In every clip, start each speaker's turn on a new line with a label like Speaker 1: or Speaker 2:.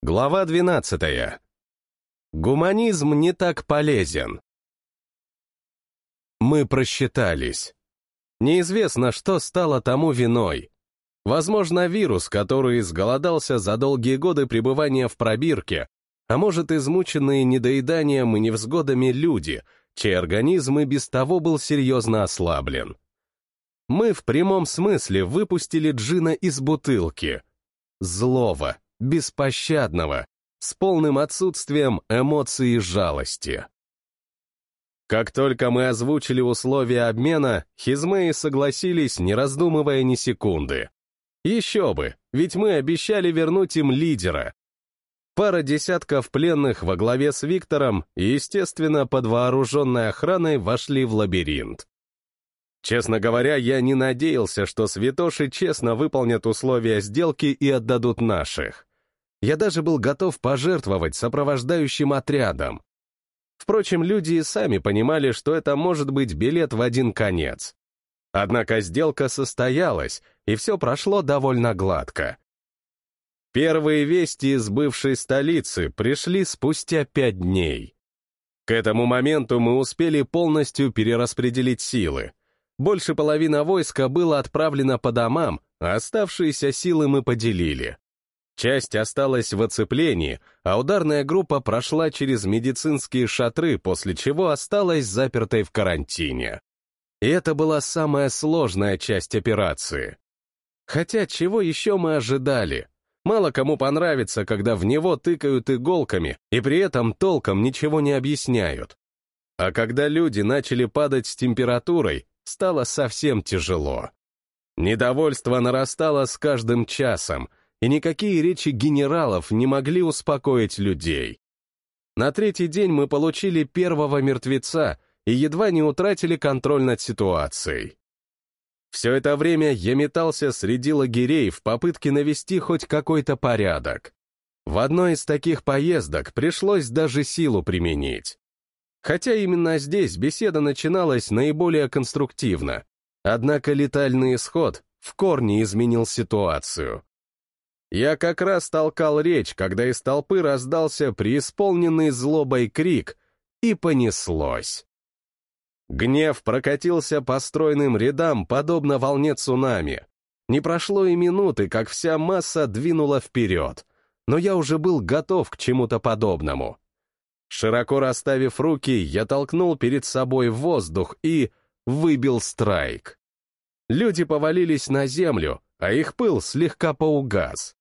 Speaker 1: Глава 12. Гуманизм не так полезен. Мы просчитались. Неизвестно, что стало тому виной. Возможно, вирус, который изголодался за долгие годы пребывания в пробирке, а может, измученные недоеданием и невзгодами люди, чей организм и без того был серьезно ослаблен. Мы в прямом смысле выпустили джина из бутылки. Злого, беспощадного, с полным отсутствием эмоций и жалости. Как только мы озвучили условия обмена, хизмеи согласились, не раздумывая ни секунды. Еще бы, ведь мы обещали вернуть им лидера. Пара десятков пленных во главе с Виктором естественно, под вооруженной охраной вошли в лабиринт. Честно говоря, я не надеялся, что святоши честно выполнят условия сделки и отдадут наших. Я даже был готов пожертвовать сопровождающим отрядом. Впрочем, люди и сами понимали, что это может быть билет в один конец. Однако сделка состоялась, и все прошло довольно гладко. Первые вести из бывшей столицы пришли спустя пять дней. К этому моменту мы успели полностью перераспределить силы. Больше половины войска было отправлено по домам, а оставшиеся силы мы поделили. Часть осталась в оцеплении, а ударная группа прошла через медицинские шатры, после чего осталась запертой в карантине. И это была самая сложная часть операции. Хотя чего еще мы ожидали? Мало кому понравится, когда в него тыкают иголками и при этом толком ничего не объясняют. А когда люди начали падать с температурой, стало совсем тяжело. Недовольство нарастало с каждым часом, и никакие речи генералов не могли успокоить людей. На третий день мы получили первого мертвеца и едва не утратили контроль над ситуацией. Все это время я метался среди лагерей в попытке навести хоть какой-то порядок. В одной из таких поездок пришлось даже силу применить. Хотя именно здесь беседа начиналась наиболее конструктивно, однако летальный исход в корне изменил ситуацию. Я как раз толкал речь, когда из толпы раздался преисполненный злобой крик, и понеслось. Гнев прокатился по стройным рядам, подобно волне цунами. Не прошло и минуты, как вся масса двинула вперед, но я уже был готов к чему-то подобному. Широко расставив руки, я толкнул перед собой воздух и выбил страйк. Люди повалились на землю, а их пыл слегка поугас.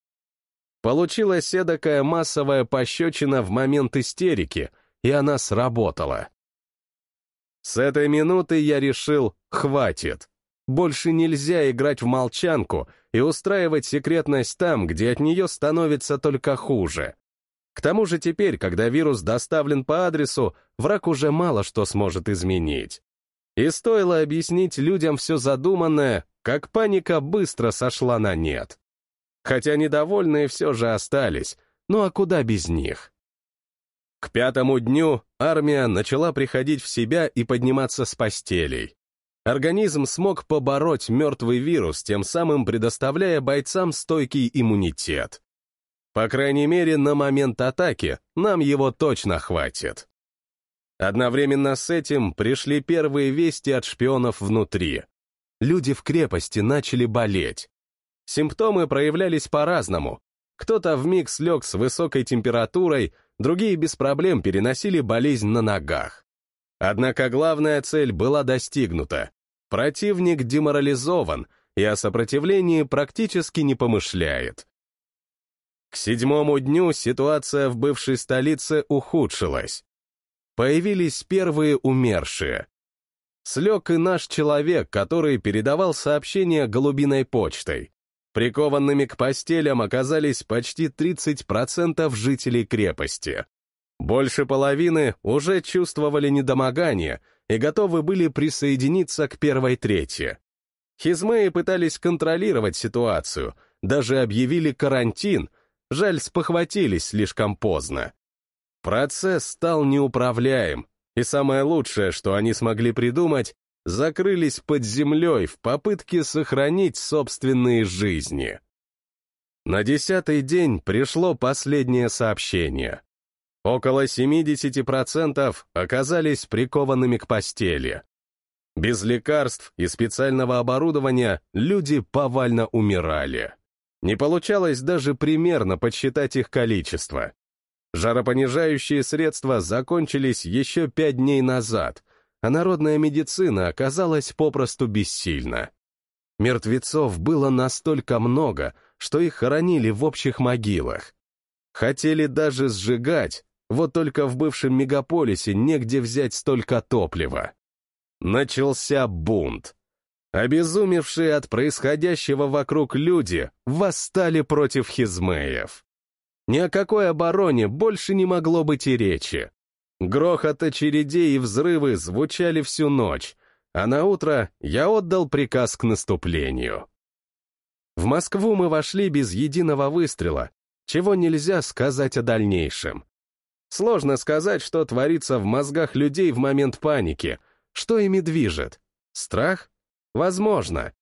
Speaker 1: Получилась эдакая массовая пощечина в момент истерики, и она сработала. С этой минуты я решил, хватит. Больше нельзя играть в молчанку и устраивать секретность там, где от нее становится только хуже. К тому же теперь, когда вирус доставлен по адресу, враг уже мало что сможет изменить. И стоило объяснить людям все задуманное, как паника быстро сошла на нет хотя недовольные все же остались, ну а куда без них? К пятому дню армия начала приходить в себя и подниматься с постелей. Организм смог побороть мертвый вирус, тем самым предоставляя бойцам стойкий иммунитет. По крайней мере, на момент атаки нам его точно хватит. Одновременно с этим пришли первые вести от шпионов внутри. Люди в крепости начали болеть. Симптомы проявлялись по-разному. Кто-то вмиг слег с высокой температурой, другие без проблем переносили болезнь на ногах. Однако главная цель была достигнута. Противник деморализован и о сопротивлении практически не помышляет. К седьмому дню ситуация в бывшей столице ухудшилась. Появились первые умершие. Слег и наш человек, который передавал сообщения голубиной почтой. Прикованными к постелям оказались почти 30% жителей крепости. Больше половины уже чувствовали недомогание и готовы были присоединиться к первой трети. Хизмеи пытались контролировать ситуацию, даже объявили карантин, жаль, спохватились слишком поздно. Процесс стал неуправляем, и самое лучшее, что они смогли придумать, закрылись под землей в попытке сохранить собственные жизни. на десятый день пришло последнее сообщение. Около 70% оказались прикованными к постели. Без лекарств и специального оборудования люди повально умирали. Не получалось даже примерно подсчитать их количество. Жаропонижающие средства закончились еще пять дней назад, а народная медицина оказалась попросту бессильна. Мертвецов было настолько много, что их хоронили в общих могилах. Хотели даже сжигать, вот только в бывшем мегаполисе негде взять столько топлива. Начался бунт. Обезумевшие от происходящего вокруг люди восстали против хизмеев. Ни о какой обороне больше не могло быть и речи. Грохот очередей и взрывы звучали всю ночь, а на утро я отдал приказ к наступлению. В Москву мы вошли без единого выстрела, чего нельзя сказать о дальнейшем. Сложно сказать, что творится в мозгах людей в момент паники, что ими движет? Страх? Возможно.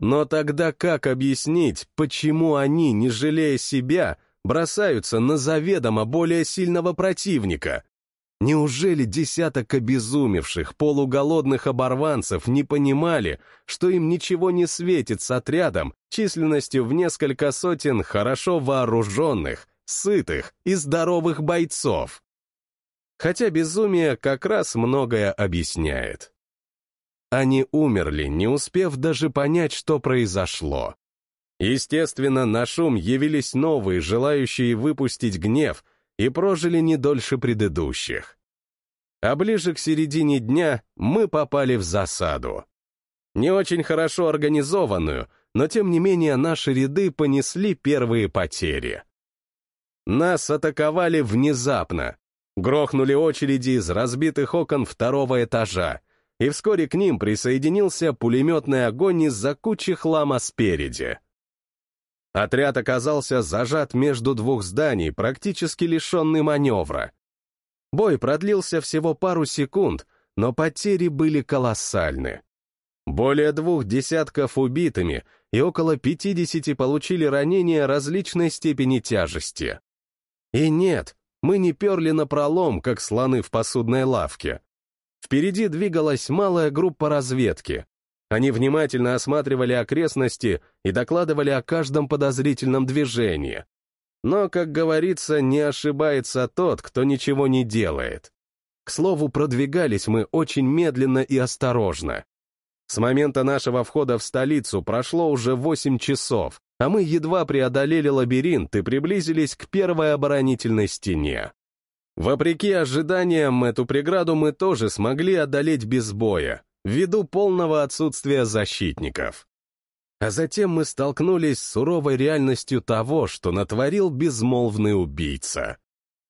Speaker 1: Но тогда как объяснить, почему они, не жалея себя, бросаются на заведомо более сильного противника? Неужели десяток обезумевших, полуголодных оборванцев не понимали, что им ничего не светит с отрядом численностью в несколько сотен хорошо вооруженных, сытых и здоровых бойцов? хотя безумие как раз многое объясняет. Они умерли, не успев даже понять, что произошло. Естественно, на шум явились новые, желающие выпустить гнев, и прожили не дольше предыдущих. А ближе к середине дня мы попали в засаду. Не очень хорошо организованную, но тем не менее наши ряды понесли первые потери. Нас атаковали внезапно, Грохнули очереди из разбитых окон второго этажа, и вскоре к ним присоединился пулеметный огонь из-за кучи хлама спереди. Отряд оказался зажат между двух зданий, практически лишенный маневра. Бой продлился всего пару секунд, но потери были колоссальны. Более двух десятков убитыми и около пятидесяти получили ранения различной степени тяжести. И нет, мы не перли на пролом, как слоны в посудной лавке. Впереди двигалась малая группа разведки. Они внимательно осматривали окрестности и докладывали о каждом подозрительном движении. Но, как говорится, не ошибается тот, кто ничего не делает. К слову, продвигались мы очень медленно и осторожно. С момента нашего входа в столицу прошло уже 8 часов, а мы едва преодолели лабиринт и приблизились к первой оборонительной стене. Вопреки ожиданиям, эту преграду мы тоже смогли одолеть без боя, ввиду полного отсутствия защитников. А затем мы столкнулись с суровой реальностью того, что натворил безмолвный убийца.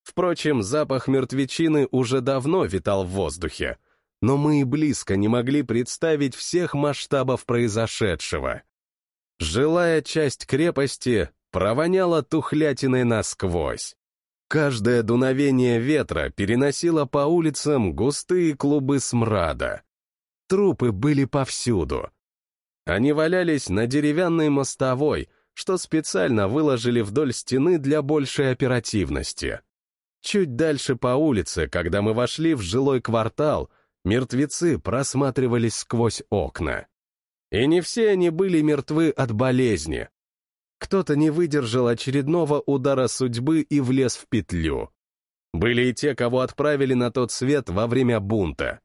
Speaker 1: Впрочем, запах мертвечины уже давно витал в воздухе, но мы и близко не могли представить всех масштабов произошедшего — Жилая часть крепости провоняла тухлятиной насквозь. Каждое дуновение ветра переносило по улицам густые клубы смрада. Трупы были повсюду. Они валялись на деревянной мостовой, что специально выложили вдоль стены для большей оперативности. Чуть дальше по улице, когда мы вошли в жилой квартал, мертвецы просматривались сквозь окна. И не все они были мертвы от болезни. Кто-то не выдержал очередного удара судьбы и влез в петлю. Были и те, кого отправили на тот свет во время бунта.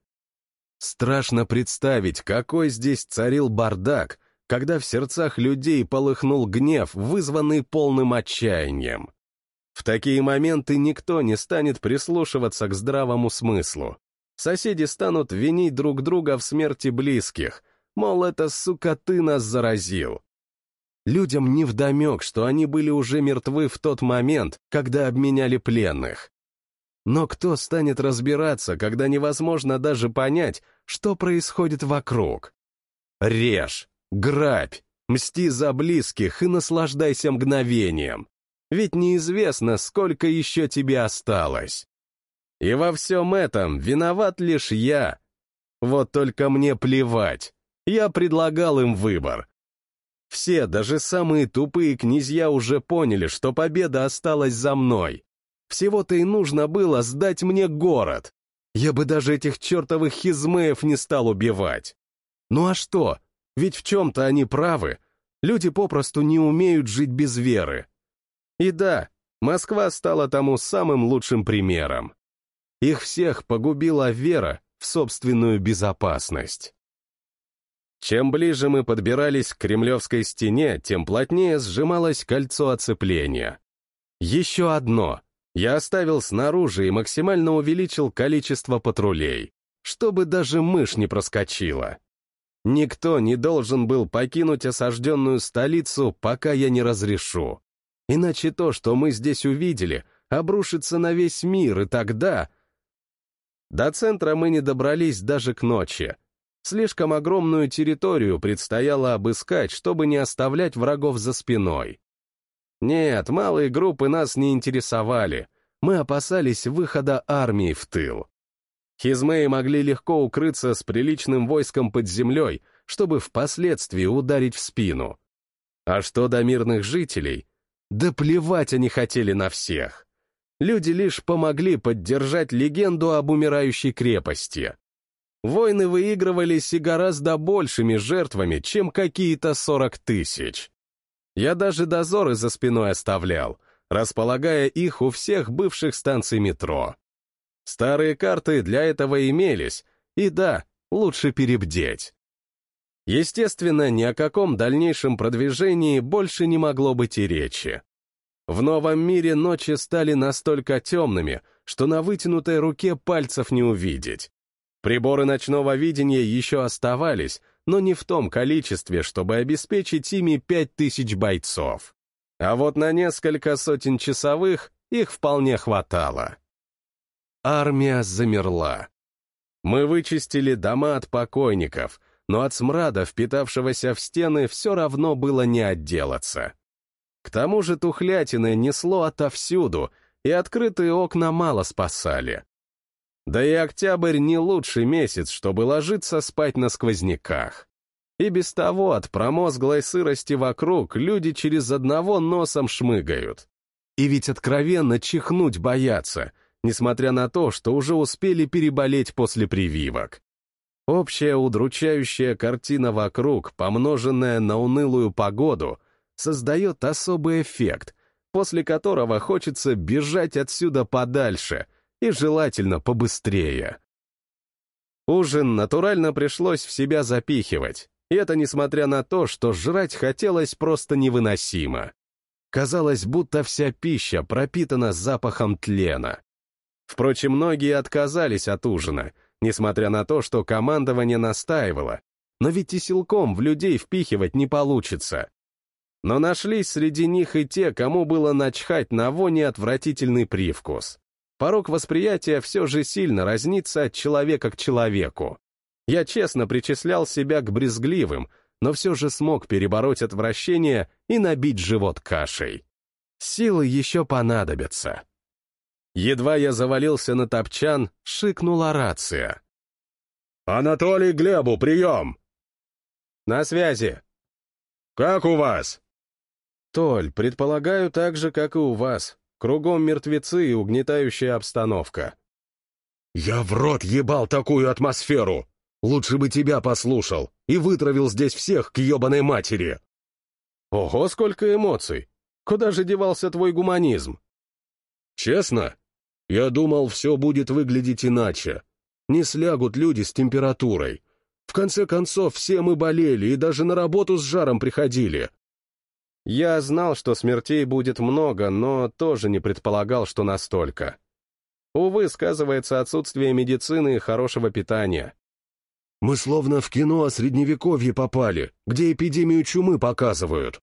Speaker 1: Страшно представить, какой здесь царил бардак, когда в сердцах людей полыхнул гнев, вызванный полным отчаянием. В такие моменты никто не станет прислушиваться к здравому смыслу. Соседи станут винить друг друга в смерти близких — Мол, это, сука, ты нас заразил. Людям невдомек, что они были уже мертвы в тот момент, когда обменяли пленных. Но кто станет разбираться, когда невозможно даже понять, что происходит вокруг? Режь, грабь, мсти за близких и наслаждайся мгновением. Ведь неизвестно, сколько еще тебе осталось. И во всем этом виноват лишь я. Вот только мне плевать. Я предлагал им выбор. Все, даже самые тупые князья уже поняли, что победа осталась за мной. Всего-то и нужно было сдать мне город. Я бы даже этих чертовых хизмеев не стал убивать. Ну а что? Ведь в чем-то они правы. Люди попросту не умеют жить без веры. И да, Москва стала тому самым лучшим примером. Их всех погубила вера в собственную безопасность. Чем ближе мы подбирались к Кремлевской стене, тем плотнее сжималось кольцо оцепления. Еще одно. Я оставил снаружи и максимально увеличил количество патрулей, чтобы даже мышь не проскочила. Никто не должен был покинуть осажденную столицу, пока я не разрешу. Иначе то, что мы здесь увидели, обрушится на весь мир, и тогда... До центра мы не добрались даже к ночи. Слишком огромную территорию предстояло обыскать, чтобы не оставлять врагов за спиной. Нет, малые группы нас не интересовали. Мы опасались выхода армии в тыл. Хизмеи могли легко укрыться с приличным войском под землей, чтобы впоследствии ударить в спину. А что до мирных жителей? Да плевать они хотели на всех. Люди лишь помогли поддержать легенду об умирающей крепости. Войны выигрывались и гораздо большими жертвами, чем какие-то сорок тысяч. Я даже дозоры за спиной оставлял, располагая их у всех бывших станций метро. Старые карты для этого имелись, и да, лучше перебдеть. Естественно, ни о каком дальнейшем продвижении больше не могло быть и речи. В новом мире ночи стали настолько темными, что на вытянутой руке пальцев не увидеть. Приборы ночного видения еще оставались, но не в том количестве, чтобы обеспечить ими пять тысяч бойцов. А вот на несколько сотен часовых их вполне хватало. Армия замерла. Мы вычистили дома от покойников, но от смрада, впитавшегося в стены, все равно было не отделаться. К тому же тухлятины несло отовсюду, и открытые окна мало спасали. Да и октябрь не лучший месяц, чтобы ложиться спать на сквозняках. И без того от промозглой сырости вокруг люди через одного носом шмыгают. И ведь откровенно чихнуть боятся, несмотря на то, что уже успели переболеть после прививок. Общая удручающая картина вокруг, помноженная на унылую погоду, создает особый эффект, после которого хочется бежать отсюда подальше — и желательно побыстрее. Ужин натурально пришлось в себя запихивать, и это несмотря на то, что жрать хотелось просто невыносимо. Казалось, будто вся пища пропитана запахом тлена. Впрочем, многие отказались от ужина, несмотря на то, что командование настаивало, но ведь и силком в людей впихивать не получится. Но нашлись среди них и те, кому было начхать на вони отвратительный привкус порог восприятия все же сильно разнится от человека к человеку. Я честно причислял себя к брезгливым, но все же смог перебороть отвращение и набить живот кашей. Силы еще понадобятся. Едва я завалился на топчан, шикнула рация. «Анатолий Глебу, прием!» «На связи». «Как у вас?» «Толь, предполагаю, так же, как и у вас. Кругом мертвецы и угнетающая обстановка. «Я в рот ебал такую атмосферу! Лучше бы тебя послушал и вытравил здесь всех к ебаной матери!» «Ого, сколько эмоций! Куда же девался твой гуманизм?» «Честно? Я думал, все будет выглядеть иначе. Не слягут люди с температурой. В конце концов, все мы болели и даже на работу с жаром приходили. Я знал, что смертей будет много, но тоже не предполагал, что настолько. Увы, сказывается отсутствие медицины и хорошего питания. Мы словно в кино о средневековье попали, где эпидемию чумы показывают.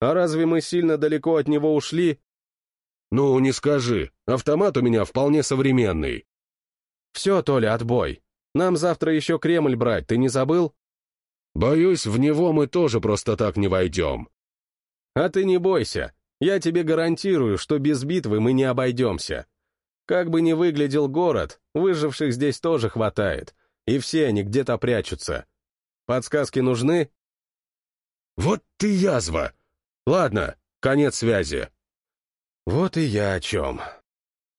Speaker 1: А разве мы сильно далеко от него ушли? Ну, не скажи, автомат у меня вполне современный. Все, Толя, отбой. Нам завтра еще Кремль брать, ты не забыл? Боюсь, в него мы тоже просто так не войдем. А ты не бойся, я тебе гарантирую, что без битвы мы не обойдемся. Как бы ни выглядел город, выживших здесь тоже хватает, и все они где-то прячутся. Подсказки нужны? Вот ты язва! Ладно, конец связи. Вот и я о чем.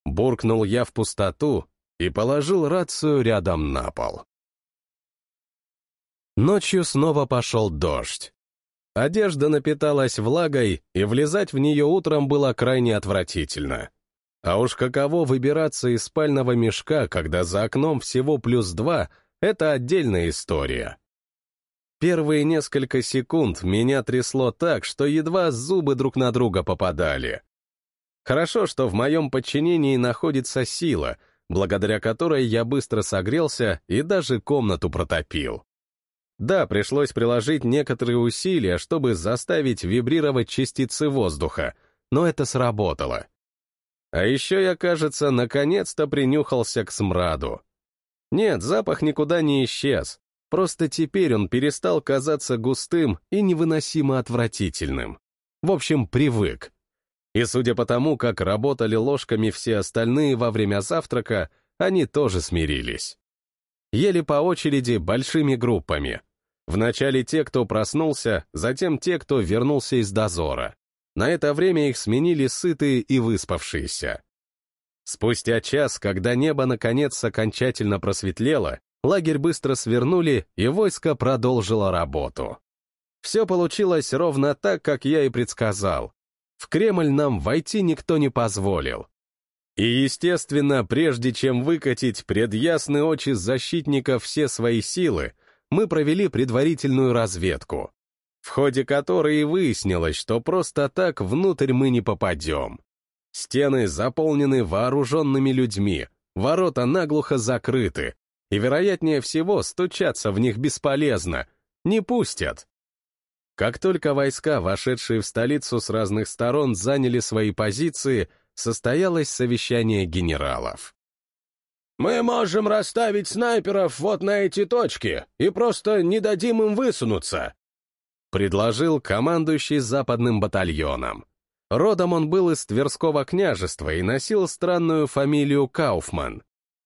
Speaker 1: Буркнул я в пустоту и положил рацию рядом на пол. Ночью снова пошел дождь. Одежда напиталась влагой, и влезать в нее утром было крайне отвратительно. А уж каково выбираться из спального мешка, когда за окном всего плюс два, это отдельная история. Первые несколько секунд меня трясло так, что едва зубы друг на друга попадали. Хорошо, что в моем подчинении находится сила, благодаря которой я быстро согрелся и даже комнату протопил. Да, пришлось приложить некоторые усилия, чтобы заставить вибрировать частицы воздуха, но это сработало. А еще я, кажется, наконец-то принюхался к смраду. Нет, запах никуда не исчез, просто теперь он перестал казаться густым и невыносимо отвратительным. В общем, привык. И судя по тому, как работали ложками все остальные во время завтрака, они тоже смирились. Ели по очереди большими группами. Вначале те, кто проснулся, затем те, кто вернулся из дозора. На это время их сменили сытые и выспавшиеся. Спустя час, когда небо наконец окончательно просветлело, лагерь быстро свернули, и войско продолжило работу. Все получилось ровно так, как я и предсказал. В Кремль нам войти никто не позволил. И, естественно, прежде чем выкатить пред ясные очи защитников все свои силы, мы провели предварительную разведку в ходе которой выяснилось, что просто так внутрь мы не попадем. Стены заполнены вооруженными людьми, ворота наглухо закрыты, и, вероятнее всего, стучаться в них бесполезно, не пустят. Как только войска, вошедшие в столицу с разных сторон, заняли свои позиции, состоялось совещание генералов. «Мы можем расставить снайперов вот на эти точки и просто не дадим им высунуться», предложил командующий западным батальоном. Родом он был из Тверского княжества и носил странную фамилию Кауфман.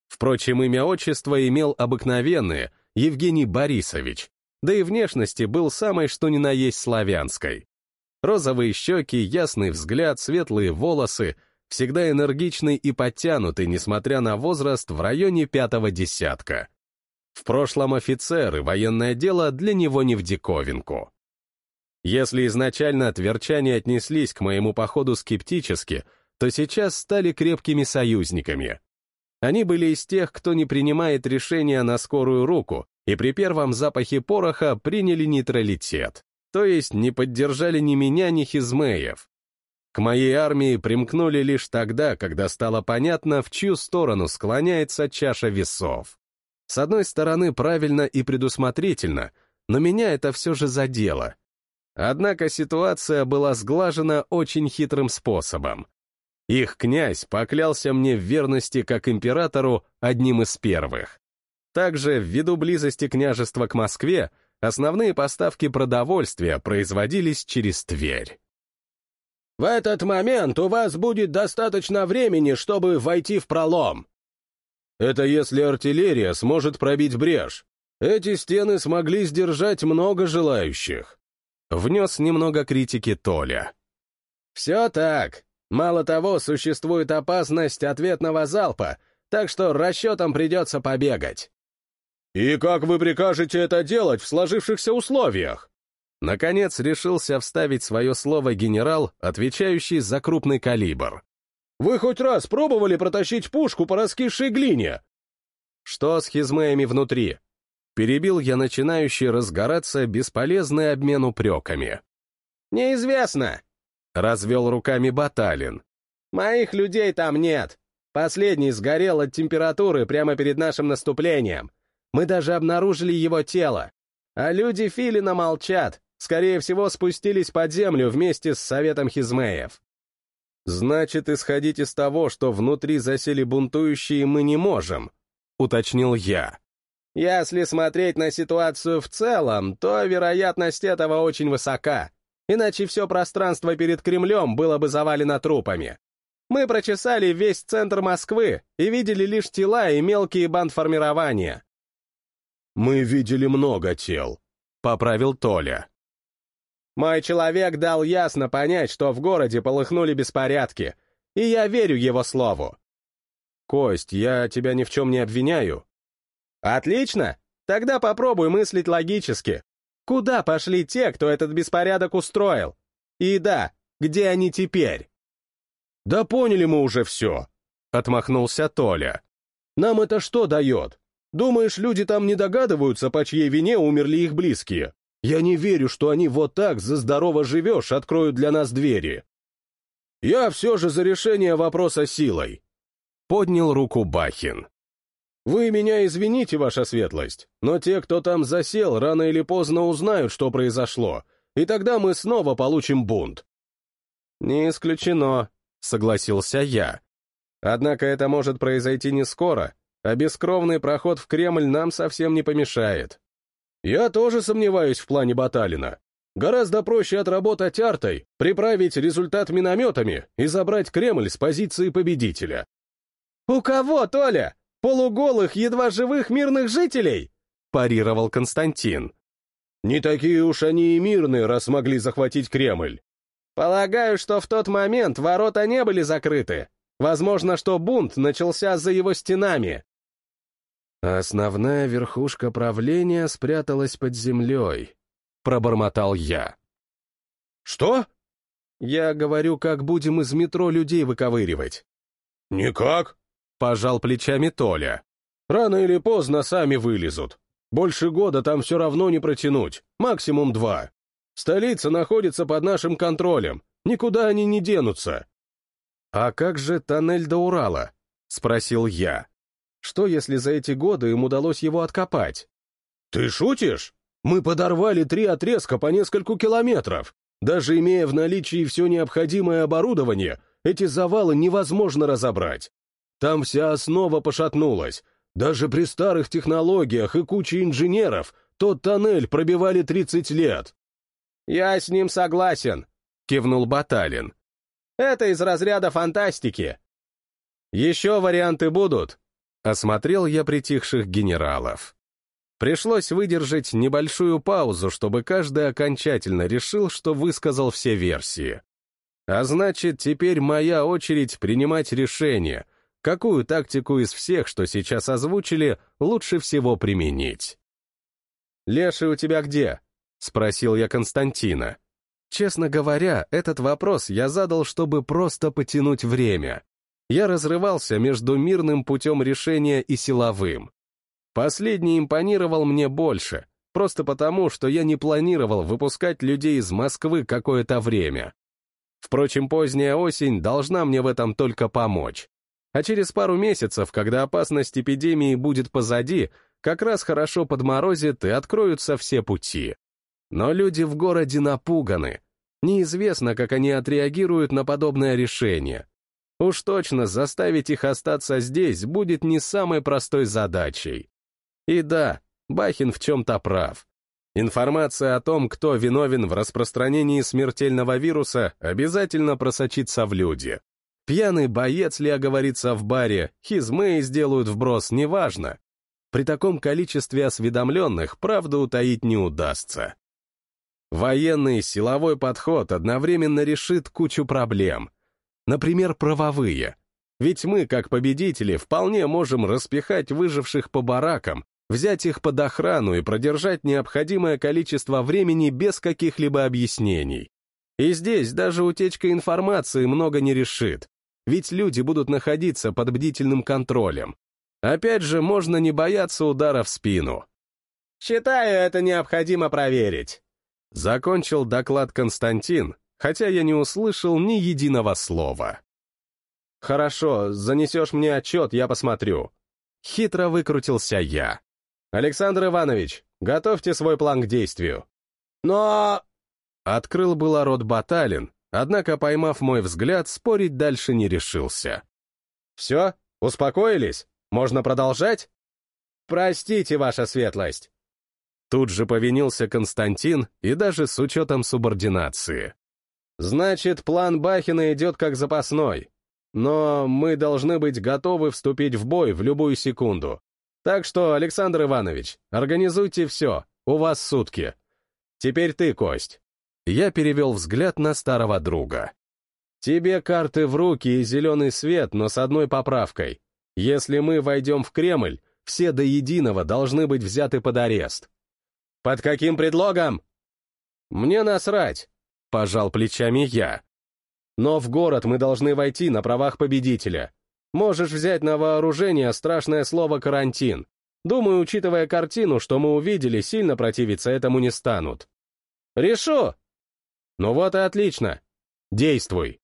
Speaker 1: Впрочем, имя-отчество имел обыкновенное Евгений Борисович, да и внешности был самой что ни на есть славянской. Розовые щеки, ясный взгляд, светлые волосы, всегда энергичный и подтянутый, несмотря на возраст в районе пятого десятка. В прошлом офицер и военное дело для него не в диковинку. Если изначально тверчане отнеслись к моему походу скептически, то сейчас стали крепкими союзниками. Они были из тех, кто не принимает решения на скорую руку, и при первом запахе пороха приняли нейтралитет, то есть не поддержали ни меня, ни Хизмеев. К моей армии примкнули лишь тогда, когда стало понятно, в чью сторону склоняется чаша весов. С одной стороны, правильно и предусмотрительно, но меня это все же задело, Однако ситуация была сглажена очень хитрым способом. Их князь поклялся мне в верности как императору одним из первых. Также, ввиду близости княжества к Москве, основные поставки продовольствия производились через Тверь. «В этот момент у вас будет достаточно времени, чтобы войти в пролом». «Это если артиллерия сможет пробить брешь. Эти стены смогли сдержать много желающих». Внес немного критики Толя. «Все так. Мало того, существует опасность ответного залпа, так что расчетам придется побегать». «И как вы прикажете это делать в сложившихся условиях?» Наконец решился вставить свое слово генерал, отвечающий за крупный калибр. «Вы хоть раз пробовали протащить пушку по раскисшей глине?» «Что с хизмеями внутри?» Перебил я начинающий разгораться бесполезный обмен упреками. «Неизвестно», — развел руками Баталин. «Моих людей там нет. Последний сгорел от температуры прямо перед нашим наступлением. Мы даже обнаружили его тело. А люди Филина молчат. Скорее всего, спустились под землю вместе с Советом Хизмеев. «Значит, исходить из того, что внутри засели бунтующие, мы не можем», — уточнил я. Если смотреть на ситуацию в целом, то вероятность этого очень высока, иначе все пространство перед Кремлем было бы завалено трупами. Мы прочесали весь центр Москвы и видели лишь тела и мелкие бандформирования. «Мы видели много тел», — поправил Толя. Мой человек дал ясно понять, что в городе полыхнули беспорядки, и я верю его слову. Кость, я тебя ни в чем не обвиняю. Отлично! Тогда попробуй мыслить логически. Куда пошли те, кто этот беспорядок устроил? И да, где они теперь? Да поняли мы уже все, — отмахнулся Толя. Нам это что дает? Думаешь, люди там не догадываются, по чьей вине умерли их близкие? Я не верю, что они вот так, за здорово живешь, откроют для нас двери. Я все же за решение вопроса силой. Поднял руку Бахин. Вы меня извините, ваша светлость, но те, кто там засел, рано или поздно узнают, что произошло, и тогда мы снова получим бунт. Не исключено, согласился я. Однако это может произойти не скоро, а бескровный проход в Кремль нам совсем не помешает. Я тоже сомневаюсь в плане Баталина. Гораздо проще отработать артой, приправить результат минометами и забрать Кремль с позиции победителя. «У кого, Толя? Полуголых, едва живых мирных жителей?» — парировал Константин. «Не такие уж они и мирные, раз смогли захватить Кремль. Полагаю, что в тот момент ворота не были закрыты. Возможно, что бунт начался за его стенами. Основная верхушка правления спряталась под землей, пробормотал я. Что? Я говорю, как будем из метро людей выковыривать. Никак, пожал плечами Толя. Рано или поздно сами вылезут. Больше года там все равно не протянуть, максимум два. Столица находится под нашим контролем, никуда они не денутся. «А как же тоннель до Урала?» — спросил я. «Что, если за эти годы им удалось его откопать?» «Ты шутишь? Мы подорвали три отрезка по нескольку километров. Даже имея в наличии все необходимое оборудование, эти завалы невозможно разобрать. Там вся основа пошатнулась. Даже при старых технологиях и куче инженеров тот тоннель пробивали 30 лет. «Я с ним согласен», — кивнул Баталин. «Это из разряда фантастики». «Еще варианты будут?» — осмотрел я притихших генералов. Пришлось выдержать небольшую паузу, чтобы каждый окончательно решил, что высказал все версии. А значит, теперь моя очередь принимать решение, какую тактику из всех, что сейчас озвучили, лучше всего применить. «Леший у тебя где?» — спросил я Константина. Честно говоря, этот вопрос я задал, чтобы просто потянуть время. Я разрывался между мирным путем решения и силовым. Последний импонировал мне больше, просто потому, что я не планировал выпускать людей из Москвы какое-то время. Впрочем, поздняя осень должна мне в этом только помочь. А через пару месяцев, когда опасность эпидемии будет позади, как раз хорошо подморозит и откроются все пути. Но люди в городе напуганы. Неизвестно, как они отреагируют на подобное решение. Уж точно заставить их остаться здесь будет не самой простой задачей. И да, Бахин в чем-то прав. Информация о том, кто виновен в распространении смертельного вируса, обязательно просочится в люди. Пьяный боец ли оговорится в баре, хизмы сделают вброс, неважно. При таком количестве осведомленных правду утаить не удастся. Военный силовой подход одновременно решит кучу проблем. Например, правовые. Ведь мы, как победители, вполне можем распихать выживших по баракам, взять их под охрану и продержать необходимое количество времени без каких-либо объяснений. И здесь даже утечка информации много не решит, ведь люди будут находиться под бдительным контролем. Опять же, можно не бояться удара в спину. «Считаю, это необходимо проверить», Закончил доклад Константин, хотя я не услышал ни единого слова. «Хорошо, занесешь мне отчет, я посмотрю». Хитро выкрутился я. «Александр Иванович, готовьте свой план к действию». «Но...» Открыл было рот Баталин, однако, поймав мой взгляд, спорить дальше не решился. «Все? Успокоились? Можно продолжать?» «Простите, ваша светлость. Тут же повинился Константин и даже с учетом субординации. «Значит, план Бахина идет как запасной. Но мы должны быть готовы вступить в бой в любую секунду. Так что, Александр Иванович, организуйте все, у вас сутки. Теперь ты, Кость». Я перевел взгляд на старого друга. Тебе карты в руки и зеленый свет, но с одной поправкой. Если мы войдем в Кремль, все до единого должны быть взяты под арест. Под каким предлогом? Мне насрать, пожал плечами я. Но в город мы должны войти на правах победителя. Можешь взять на вооружение страшное слово «карантин». Думаю, учитывая картину, что мы увидели, сильно противиться этому не станут. Решу! Ну вот и отлично. Действуй.